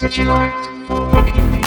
that you liked walking me,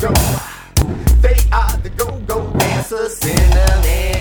go. They are the go-go dancers in the land.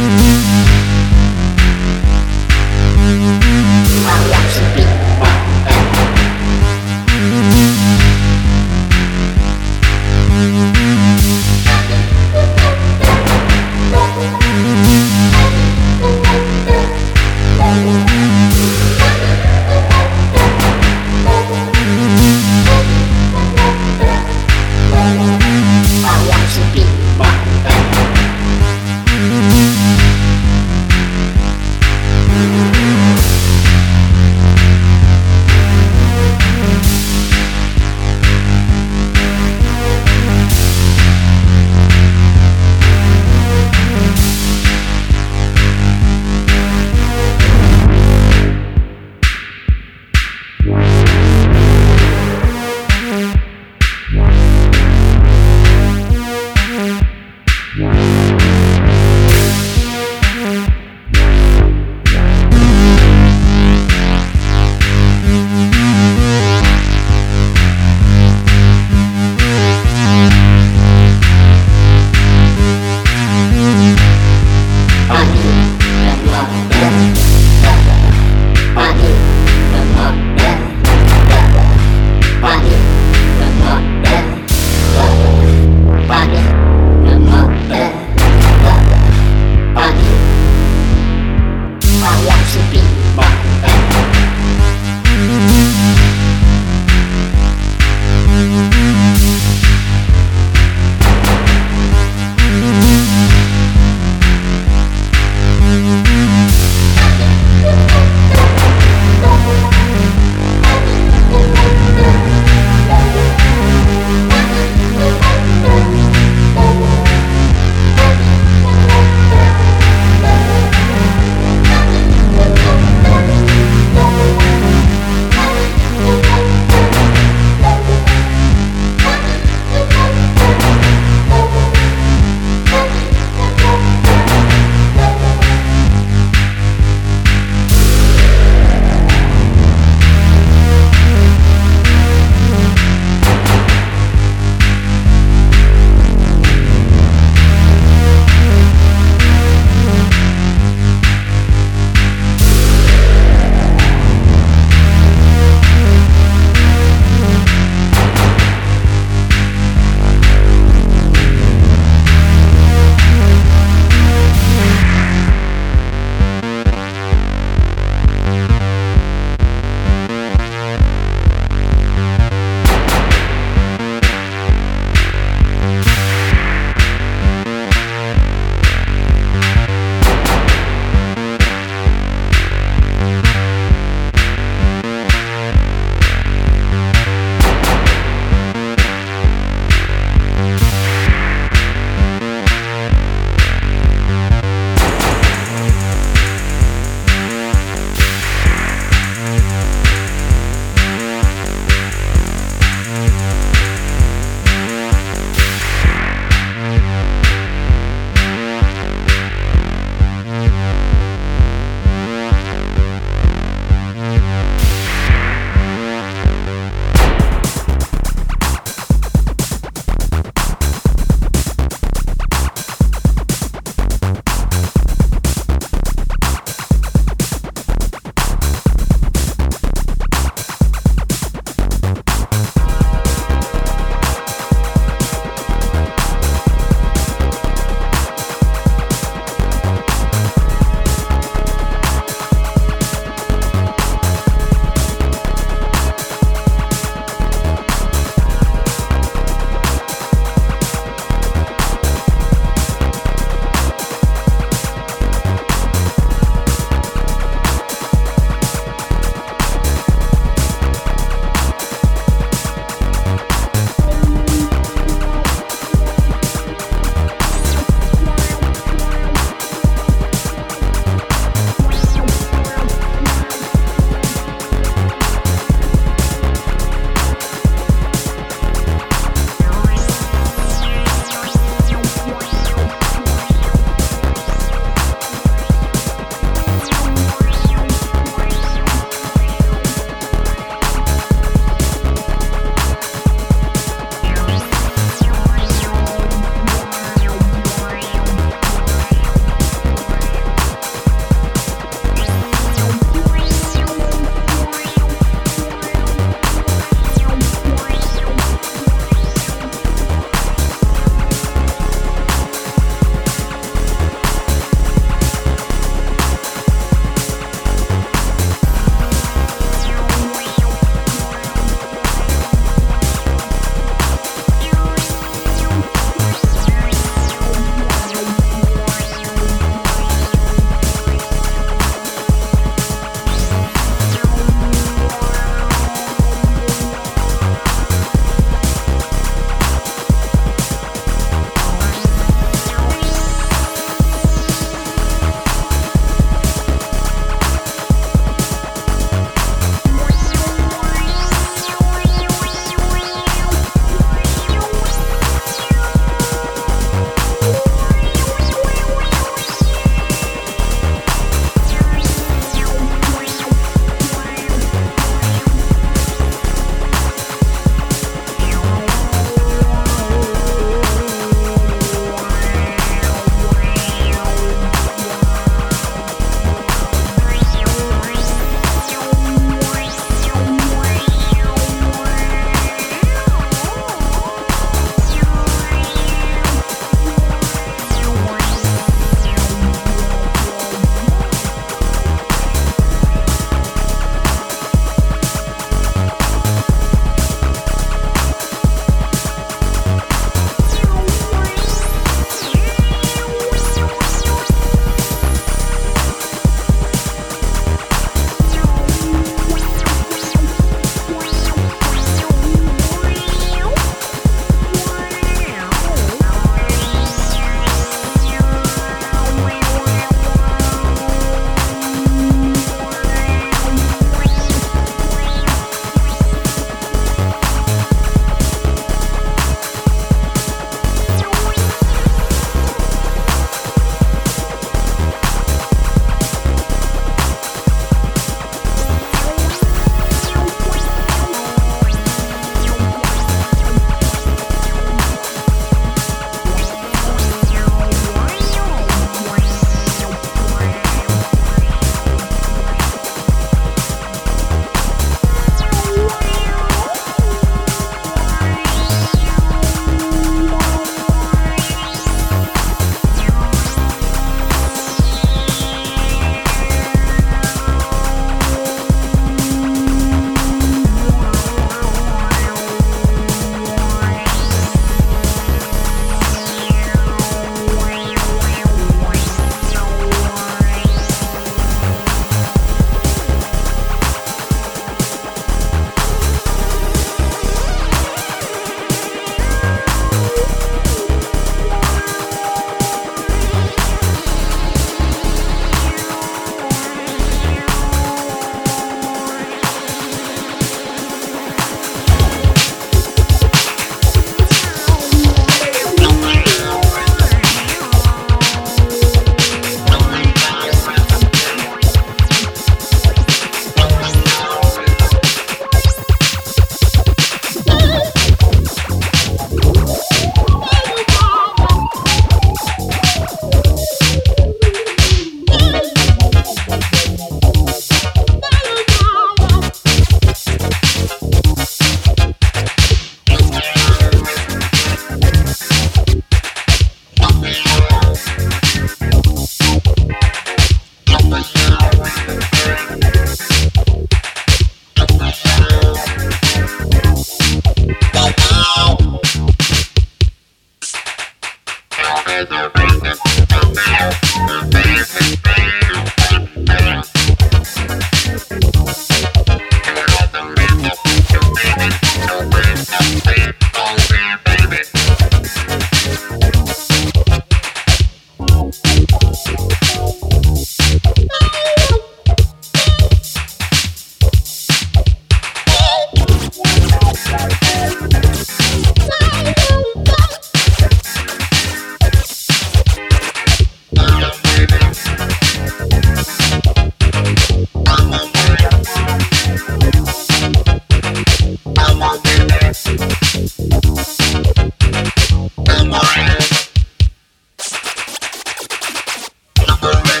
Superman.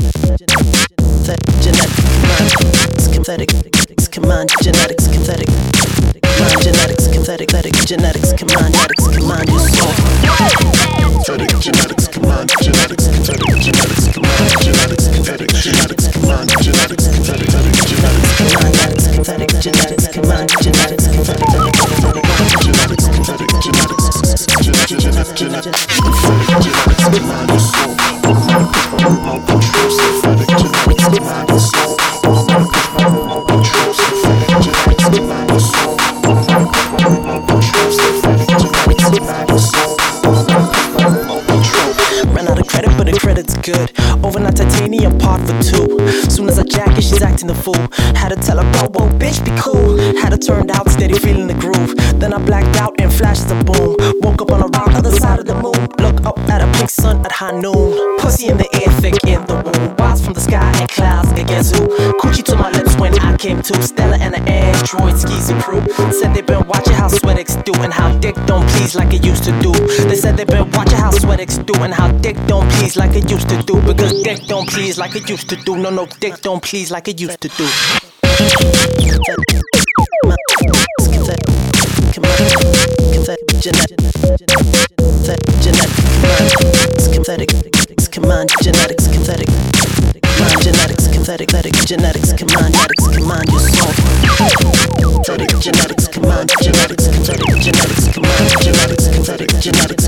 fool. Had to tell her, bro, whoa, bitch, be cool. Had her turned out, steady feeling the groove. Then I blacked out and flashed a boom. Woke up on a rock, other side of the moon. Look up at a pink sun at high noon. Pussy in the air, thick in the womb. Wise from the sky and clouds against who? Coochie to my lips when I came to. Stella and the android skis and crew. Said they been watching how Sweatix do and how dick don't please like it used to do. They said they been watching how Sweatix do and how dick don't please like it used to do. Because dick don't please like it used to do. No, no, dick don't please like it used to do. Come on, genetics, pathetic. Come on, genetics, pathetic, genetics. Come on, genetics, come on, you're so pathetic. Genetics, come on, genetics, pathetic, genetics. Come on, genetics, on, genetics,